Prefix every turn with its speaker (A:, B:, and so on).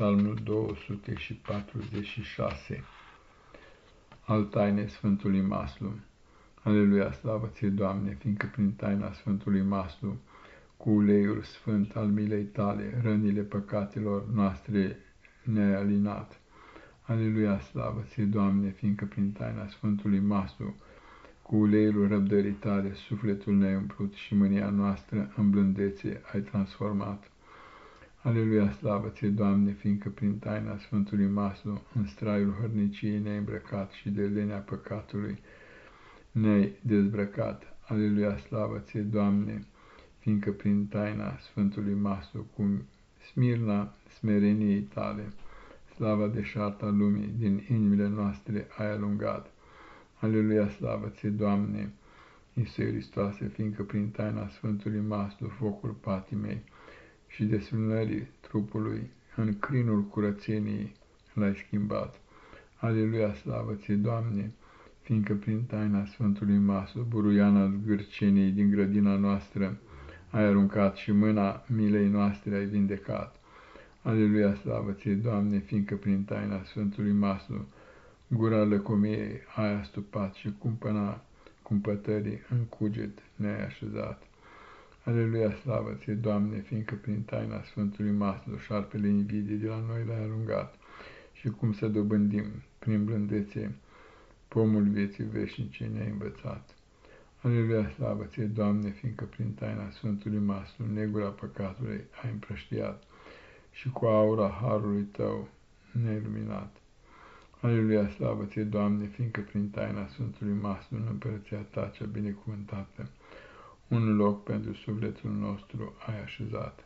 A: Psalmul 246 Al tainei Sfântului Maslu Aleluia, slavă ție, Doamne, fiindcă prin taina Sfântului Maslu, cu uleiul sfânt al milei tale, rănile păcatelor noastre ne-ai alinat. Aleluia, slavă ție, Doamne, fiindcă prin taina Sfântului Maslu, cu uleiul răbdării tale, sufletul ne-ai umplut și mânia noastră în blândețe ai transformat. Aleluia, slavă ție, Doamne, fiindcă prin taina Sfântului Maslu, în straiul hărniciei ne-ai îmbrăcat și de lenea păcatului ne-ai dezbrăcat. Aleluia, slavă ție, Doamne, fiindcă prin taina Sfântului Maslu, cu smirna smereniei tale, slava deșarta lumii din inimile noastre ai alungat. Aleluia, slavă ție, Doamne, Iisus Hristoase, fiindcă prin taina Sfântului Maslu, focul patimei, și desfrânării trupului în crinul curățeniei l-ai schimbat. Aleluia, slavă ție, Doamne, fiindcă prin taina Sfântului Maslu, buruiana zgârceniei din grădina noastră, ai aruncat și mâna milei noastre ai vindecat. Aleluia, slavă ție, Doamne, fiindcă prin taina Sfântului Maslu, gura lăcomiei ai astupat și cumpăna cumpătării în cuget ne-ai așezat. Aleluia, slavă ție, Doamne, fiindcă prin taina Sfântului Maslu șarpele invidiei de la noi l-ai alungat și cum să dobândim prin blândețe pomul vieții veșnice ne-ai învățat. Aleluia, slavă ție, Doamne, fiindcă prin taina Sfântului Maslu negura păcatului ai împrăștiat și cu aura harului tău ne-ai luminat. Aleluia, slavă ție, Doamne, fiindcă prin taina Sfântului Maslu în împărăția ta cea binecuvântată un loc pentru sufletul nostru ai așezat.